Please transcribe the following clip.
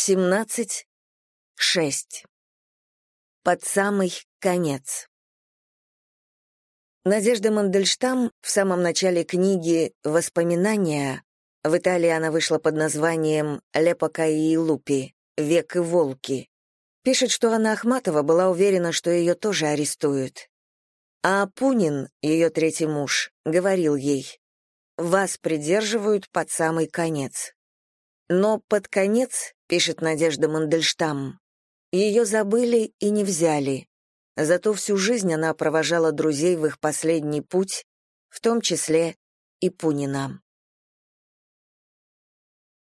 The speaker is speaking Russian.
17, 6. Под самый конец. Надежда Мандельштам в самом начале книги «Воспоминания» в Италии она вышла под названием «Лепока и Лупи. Век и волки». Пишет, что Анна Ахматова была уверена, что ее тоже арестуют. А Пунин, ее третий муж, говорил ей, «Вас придерживают под самый конец». Но под конец, пишет Надежда Мандельштам, ее забыли и не взяли. Зато всю жизнь она провожала друзей в их последний путь, в том числе и Пунина.